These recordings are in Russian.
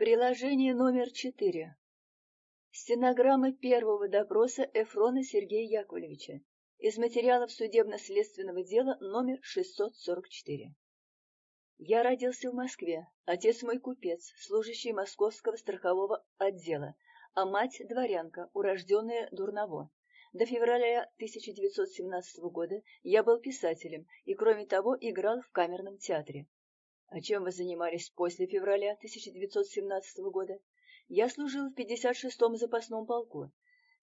Приложение номер четыре. Стенограмма первого допроса Эфрона Сергея Яковлевича из материалов судебно-следственного дела номер 644. Я родился в Москве, отец мой купец, служащий московского страхового отдела, а мать дворянка, урожденная Дурново. До февраля 1917 года я был писателем и, кроме того, играл в камерном театре. А чем вы занимались после февраля 1917 года? Я служил в 56-м запасном полку.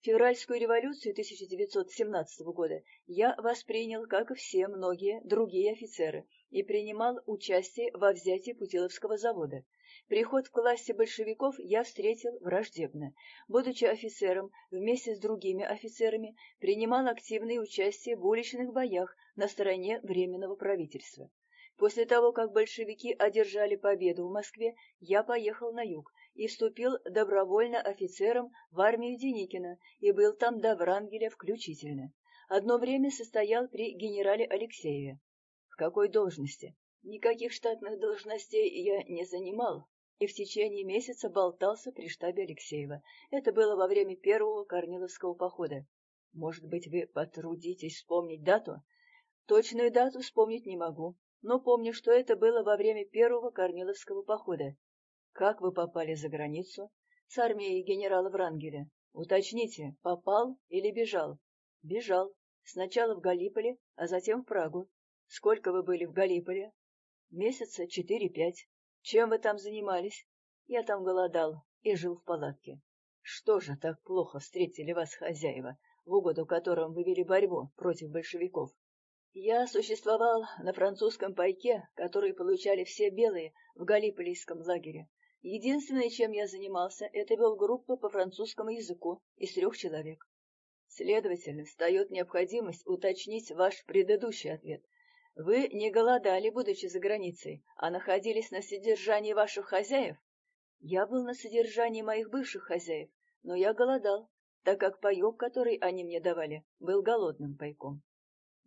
Февральскую революцию 1917 года я воспринял, как и все многие другие офицеры, и принимал участие во взятии Путиловского завода. Приход в классе большевиков я встретил враждебно. Будучи офицером, вместе с другими офицерами принимал активное участие в уличных боях на стороне Временного правительства. После того, как большевики одержали победу в Москве, я поехал на юг и вступил добровольно офицером в армию Деникина и был там до Врангеля включительно. Одно время состоял при генерале Алексееве. В какой должности? Никаких штатных должностей я не занимал, и в течение месяца болтался при штабе Алексеева. Это было во время первого Корниловского похода. Может быть, вы потрудитесь вспомнить дату? Точную дату вспомнить не могу но помню, что это было во время первого Корниловского похода. Как вы попали за границу? С армией генерала Врангеля. Уточните, попал или бежал? Бежал. Сначала в Галиполе, а затем в Прагу. Сколько вы были в Галиполе? Месяца четыре-пять. Чем вы там занимались? Я там голодал и жил в палатке. Что же так плохо встретили вас хозяева, в угоду которым вы вели борьбу против большевиков? Я существовал на французском пайке, который получали все белые в Галиполийском лагере. Единственное, чем я занимался, это вел группу по французскому языку из трех человек. Следовательно, встает необходимость уточнить ваш предыдущий ответ. Вы не голодали, будучи за границей, а находились на содержании ваших хозяев? Я был на содержании моих бывших хозяев, но я голодал, так как паек, который они мне давали, был голодным пайком.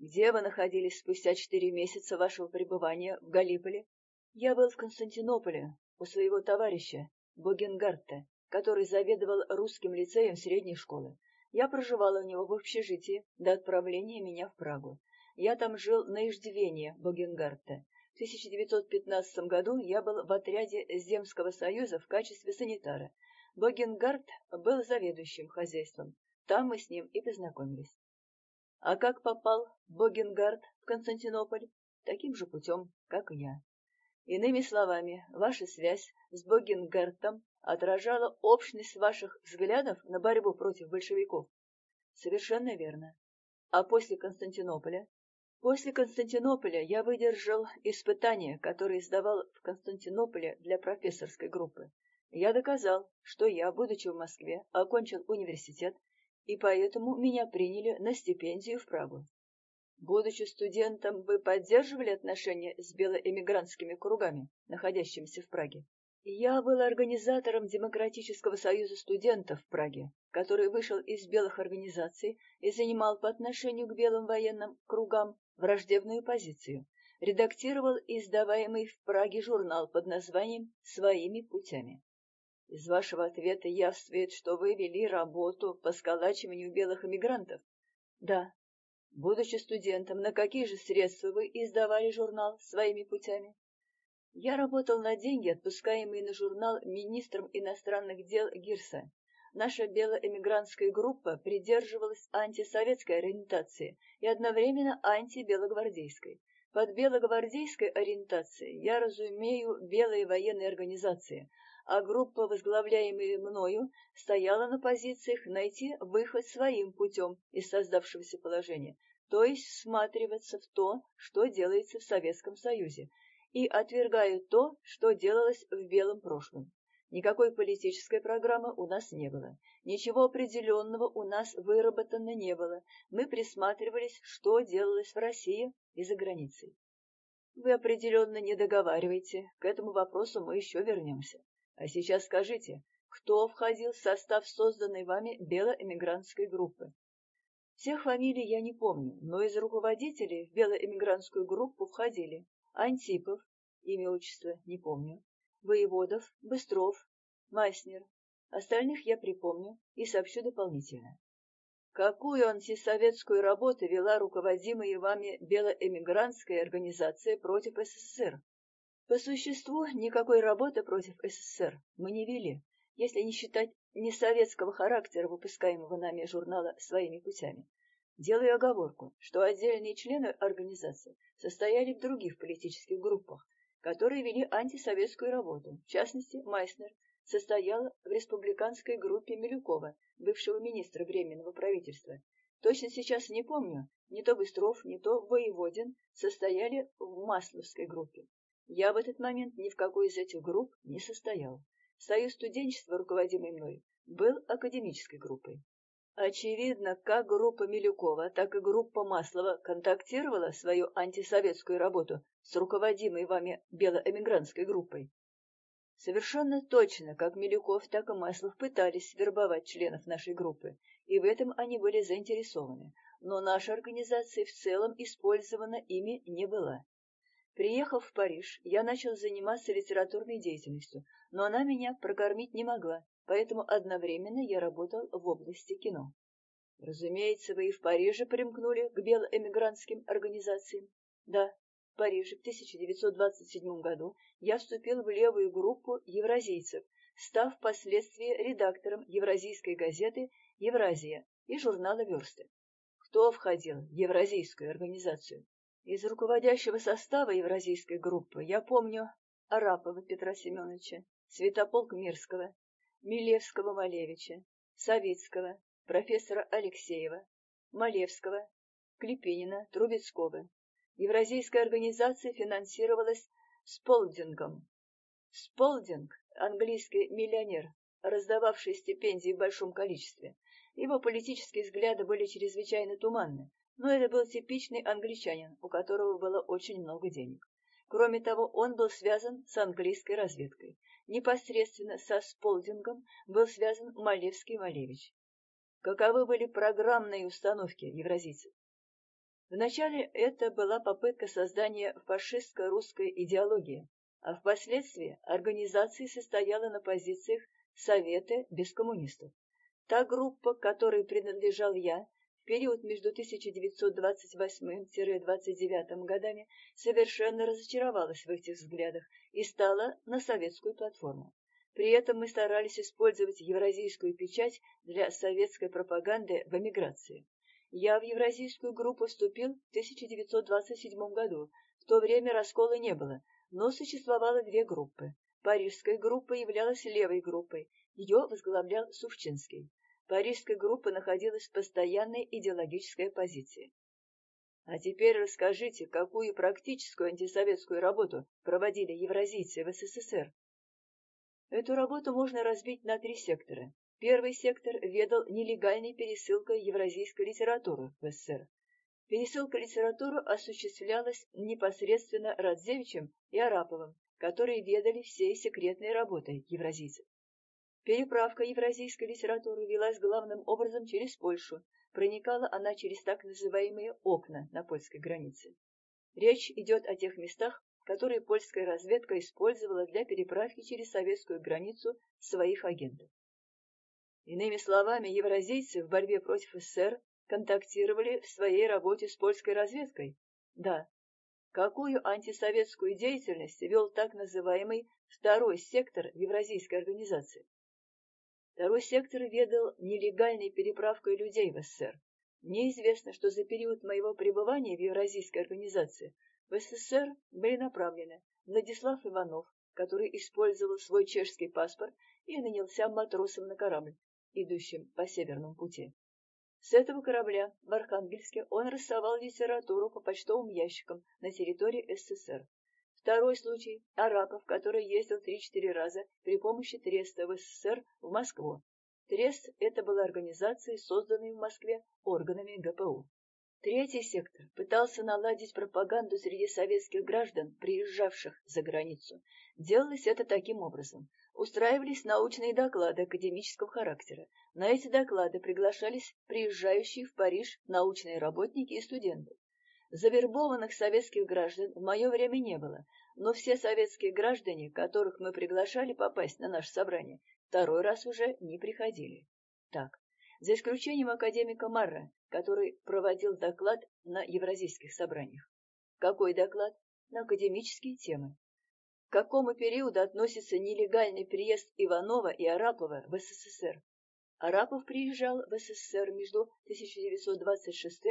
Где вы находились спустя четыре месяца вашего пребывания в Галиполе? Я был в Константинополе у своего товарища Богенгарта, который заведовал русским лицеем средней школы. Я проживала у него в общежитии до отправления меня в Прагу. Я там жил на иждивение Богенгарта. В 1915 году я был в отряде Земского союза в качестве санитара. Богенгард был заведующим хозяйством. Там мы с ним и познакомились. А как попал Богенгард в Константинополь? Таким же путем, как и я. Иными словами, ваша связь с Богенгартом отражала общность ваших взглядов на борьбу против большевиков? Совершенно верно. А после Константинополя? После Константинополя я выдержал испытания, которые сдавал в Константинополе для профессорской группы. Я доказал, что я, будучи в Москве, окончил университет и поэтому меня приняли на стипендию в Прагу. Будучи студентом, вы поддерживали отношения с белоэмигрантскими кругами, находящимися в Праге? Я был организатором Демократического союза студентов в Праге, который вышел из белых организаций и занимал по отношению к белым военным кругам враждебную позицию. Редактировал издаваемый в Праге журнал под названием «Своими путями». Из вашего ответа явствует, что вы вели работу по сколачиванию белых эмигрантов. Да. Будучи студентом, на какие же средства вы издавали журнал своими путями? Я работал на деньги, отпускаемые на журнал министром иностранных дел Гирса. Наша белоэмигрантская группа придерживалась антисоветской ориентации и одновременно антибелогвардейской. Под белогвардейской ориентацией я разумею белые военные организации, а группа, возглавляемая мною, стояла на позициях найти выход своим путем из создавшегося положения, то есть всматриваться в то, что делается в Советском Союзе, и отвергаю то, что делалось в белом прошлом. Никакой политической программы у нас не было. Ничего определенного у нас выработано не было. Мы присматривались, что делалось в России и за границей. Вы определенно не договариваете. К этому вопросу мы еще вернемся. А сейчас скажите, кто входил в состав созданной вами белоэмигрантской группы? Всех фамилий я не помню, но из руководителей в белоэмигрантскую группу входили Антипов, имя отчество не помню, Воеводов, Быстров, Майснер. Остальных я припомню и сообщу дополнительно. Какую антисоветскую работу вела руководимая вами белоэмигрантская организация против СССР? По существу, никакой работы против СССР мы не вели, если не считать несоветского характера выпускаемого нами журнала «Своими путями». Делаю оговорку, что отдельные члены организации состояли в других политических группах, которые вели антисоветскую работу. В частности, Майснер состоял в республиканской группе Милюкова, бывшего министра Временного правительства. Точно сейчас не помню, не то Быстров, не то Воеводин состояли в Масловской группе. Я в этот момент ни в какой из этих групп не состоял. Союз студенчества, руководимый мной, был академической группой. Очевидно, как группа Милюкова, так и группа Маслова контактировала свою антисоветскую работу с руководимой вами белоэмигрантской группой. Совершенно точно, как Милюков, так и Маслов пытались вербовать членов нашей группы, и в этом они были заинтересованы, но наша организация в целом использована ими не была. Приехав в Париж, я начал заниматься литературной деятельностью, но она меня прокормить не могла, поэтому одновременно я работал в области кино. Разумеется, вы и в Париже примкнули к белоэмигрантским организациям. Да, в Париже в 1927 году я вступил в левую группу евразийцев, став впоследствии редактором евразийской газеты «Евразия» и журнала «Версты». Кто входил в евразийскую организацию? Из руководящего состава евразийской группы я помню Арапова Петра Семеновича, Святополк Мирского, Милевского Малевича, Савицкого, профессора Алексеева, Малевского, Клепинина, Трубецкого. Евразийская организация финансировалась Сполдингом. Сполдинг – английский миллионер, раздававший стипендии в большом количестве. Его политические взгляды были чрезвычайно туманны, но это был типичный англичанин, у которого было очень много денег. Кроме того, он был связан с английской разведкой. Непосредственно со Сполдингом был связан Малевский Малевич. Каковы были программные установки евразийцев? Вначале это была попытка создания фашистско-русской идеологии, а впоследствии организация состояла на позициях Совета без коммунистов. Та группа, которой принадлежал я, период между 1928-29 годами совершенно разочаровалась в этих взглядах и стала на советскую платформу. При этом мы старались использовать евразийскую печать для советской пропаганды в эмиграции. Я в евразийскую группу вступил в 1927 году. В то время раскола не было, но существовало две группы. Парижская группа являлась левой группой, ее возглавлял Сувчинский. Парижская группа находилась в постоянной идеологической оппозиции. А теперь расскажите, какую практическую антисоветскую работу проводили евразийцы в СССР? Эту работу можно разбить на три сектора. Первый сектор ведал нелегальной пересылкой евразийской литературы в СССР. Пересылка литературы осуществлялась непосредственно Радзевичем и Араповым, которые ведали всей секретной работой евразийцев. Переправка евразийской литературы велась главным образом через Польшу. Проникала она через так называемые окна на польской границе. Речь идет о тех местах, которые польская разведка использовала для переправки через советскую границу своих агентов. Иными словами, евразийцы в борьбе против СССР контактировали в своей работе с польской разведкой? Да. Какую антисоветскую деятельность вел так называемый второй сектор Евразийской организации? Второй сектор ведал нелегальной переправкой людей в СССР. Мне известно, что за период моего пребывания в Евразийской организации в СССР были направлены Владислав Иванов, который использовал свой чешский паспорт и нанялся матросом на корабль, идущим по Северному пути. С этого корабля в Архангельске он рассовал литературу по почтовым ящикам на территории СССР. Второй случай – Арапов, который ездил три-четыре раза при помощи Треста в СССР в Москву. Трест – это была организация, созданная в Москве органами ГПУ. Третий сектор пытался наладить пропаганду среди советских граждан, приезжавших за границу. Делалось это таким образом. Устраивались научные доклады академического характера. На эти доклады приглашались приезжающие в Париж научные работники и студенты. Завербованных советских граждан в мое время не было, но все советские граждане, которых мы приглашали попасть на наше собрание, второй раз уже не приходили. Так, за исключением академика Марра, который проводил доклад на евразийских собраниях. Какой доклад? На академические темы. К какому периоду относится нелегальный приезд Иванова и Арапова в СССР? Арапов приезжал в СССР между 1926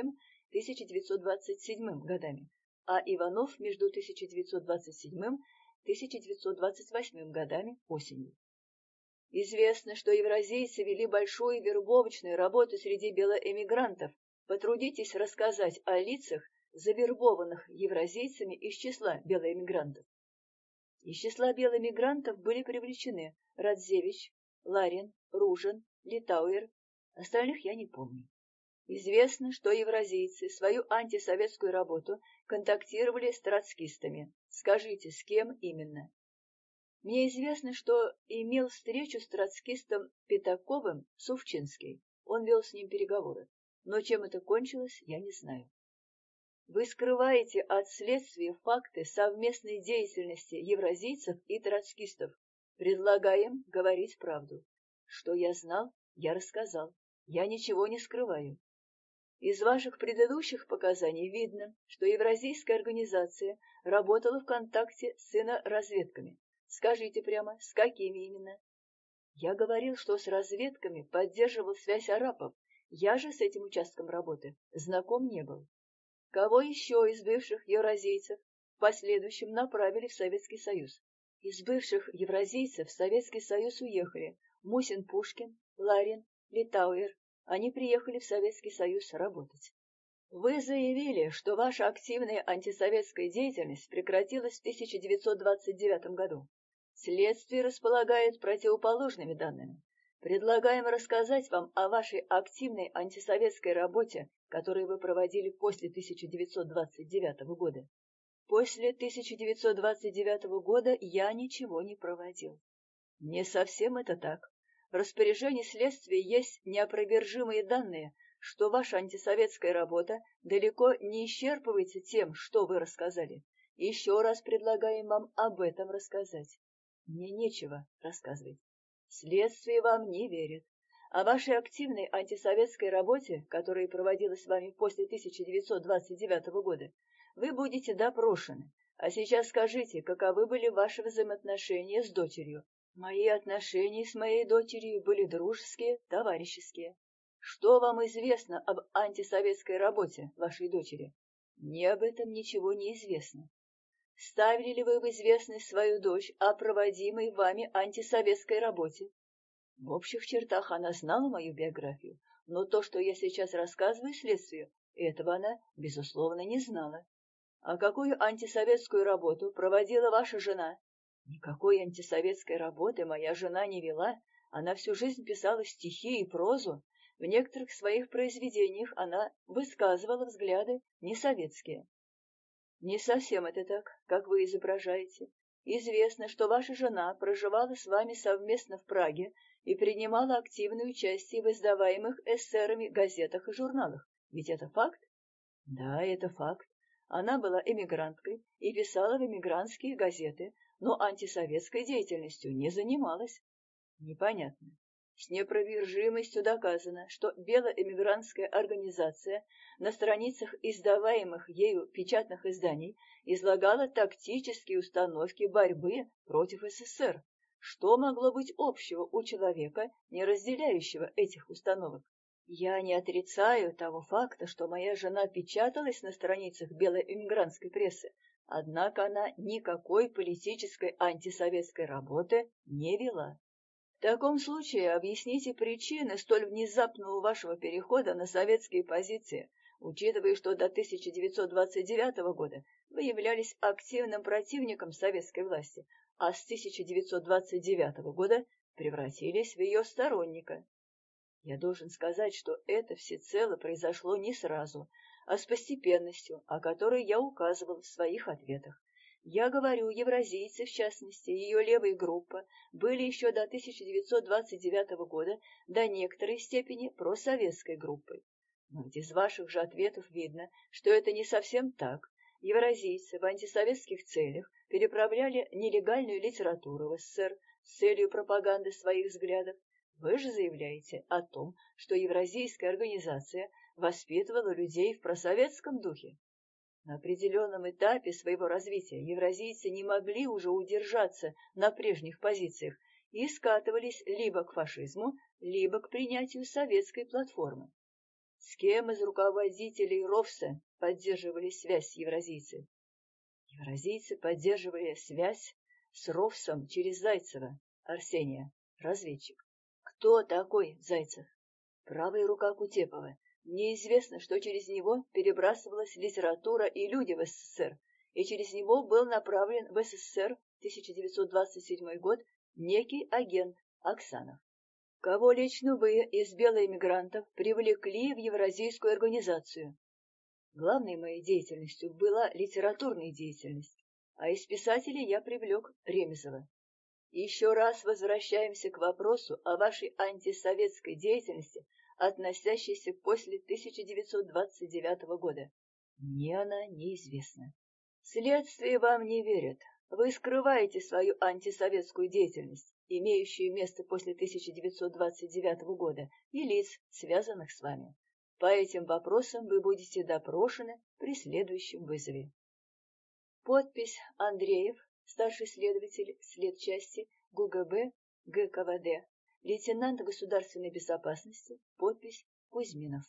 1927 годами, а Иванов между 1927-1928 годами осенью. Известно, что евразийцы вели большую вербовочную работу среди белоэмигрантов. Потрудитесь рассказать о лицах, завербованных евразийцами из числа белоэмигрантов. Из числа белоэмигрантов были привлечены Радзевич, Ларин, Ружин, Литауэр, остальных я не помню. Известно, что евразийцы свою антисоветскую работу контактировали с троцкистами. Скажите, с кем именно? Мне известно, что имел встречу с троцкистом Пятаковым Сувчинский. Он вел с ним переговоры. Но чем это кончилось, я не знаю. Вы скрываете от следствия факты совместной деятельности евразийцев и троцкистов. Предлагаем говорить правду. Что я знал, я рассказал. Я ничего не скрываю. Из ваших предыдущих показаний видно, что Евразийская организация работала в контакте с иноразведками. Скажите прямо, с какими именно? Я говорил, что с разведками поддерживал связь арапов. Я же с этим участком работы знаком не был. Кого еще из бывших евразийцев в последующем направили в Советский Союз? Из бывших евразийцев в Советский Союз уехали Мусин Пушкин, Ларин, Литауэр, они приехали в Советский Союз работать. Вы заявили, что ваша активная антисоветская деятельность прекратилась в 1929 году. Следствие располагает противоположными данными. Предлагаем рассказать вам о вашей активной антисоветской работе, которую вы проводили после 1929 года. После 1929 года я ничего не проводил. Не совсем это так. В распоряжении следствия есть неопровержимые данные, что ваша антисоветская работа далеко не исчерпывается тем, что вы рассказали. Еще раз предлагаем вам об этом рассказать. Мне нечего рассказывать. Следствие вам не верит. О вашей активной антисоветской работе, которая проводилась вами после 1929 года, вы будете допрошены. А сейчас скажите, каковы были ваши взаимоотношения с дочерью, Мои отношения с моей дочерью были дружеские, товарищеские. Что вам известно об антисоветской работе вашей дочери? Мне об этом ничего не известно. Ставили ли вы в известность свою дочь о проводимой вами антисоветской работе? В общих чертах она знала мою биографию, но то, что я сейчас рассказываю следствию, этого она, безусловно, не знала. А какую антисоветскую работу проводила ваша жена Никакой антисоветской работы моя жена не вела, она всю жизнь писала стихи и прозу. В некоторых своих произведениях она высказывала взгляды несоветские. Не совсем это так, как вы изображаете. Известно, что ваша жена проживала с вами совместно в Праге и принимала активное участие в издаваемых эсерами газетах и журналах. Ведь это факт? Да, это факт. Она была эмигранткой и писала в эмигрантские газеты, но антисоветской деятельностью не занималась. Непонятно. С непровержимостью доказано, что белоэмигрантская организация на страницах издаваемых ею печатных изданий излагала тактические установки борьбы против СССР. Что могло быть общего у человека, не разделяющего этих установок? Я не отрицаю того факта, что моя жена печаталась на страницах белоэмигрантской прессы, Однако она никакой политической антисоветской работы не вела. В таком случае объясните причины столь внезапного вашего перехода на советские позиции, учитывая, что до 1929 года вы являлись активным противником советской власти, а с 1929 года превратились в ее сторонника. Я должен сказать, что это всецело произошло не сразу, а с постепенностью, о которой я указывал в своих ответах. Я говорю, евразийцы, в частности, ее левая группа, были еще до 1929 года до некоторой степени просоветской группой. Но ведь из ваших же ответов видно, что это не совсем так. Евразийцы в антисоветских целях переправляли нелегальную литературу в СССР с целью пропаганды своих взглядов. Вы же заявляете о том, что Евразийская организация воспитывала людей в просоветском духе. На определенном этапе своего развития евразийцы не могли уже удержаться на прежних позициях и скатывались либо к фашизму, либо к принятию советской платформы. С кем из руководителей РОВСа поддерживали связь евразийцы? Евразийцы поддерживали связь с РОВСом через Зайцева, Арсения, разведчик. Кто такой Зайцев? Правая рука Кутепова. Неизвестно, что через него перебрасывалась литература и люди в СССР, и через него был направлен в СССР 1927 год некий агент Оксанов. Кого лично вы из белоэмигрантов привлекли в Евразийскую организацию? Главной моей деятельностью была литературная деятельность, а из писателей я привлек Ремезова. Еще раз возвращаемся к вопросу о вашей антисоветской деятельности, относящейся к после 1929 года. Мне она неизвестна. Следствие вам не верит. Вы скрываете свою антисоветскую деятельность, имеющую место после 1929 года, и лиц, связанных с вами. По этим вопросам вы будете допрошены при следующем вызове. Подпись Андреев, старший следователь следчасти ГУГБ ГКВД, лейтенант государственной безопасности, подпись Кузьминов.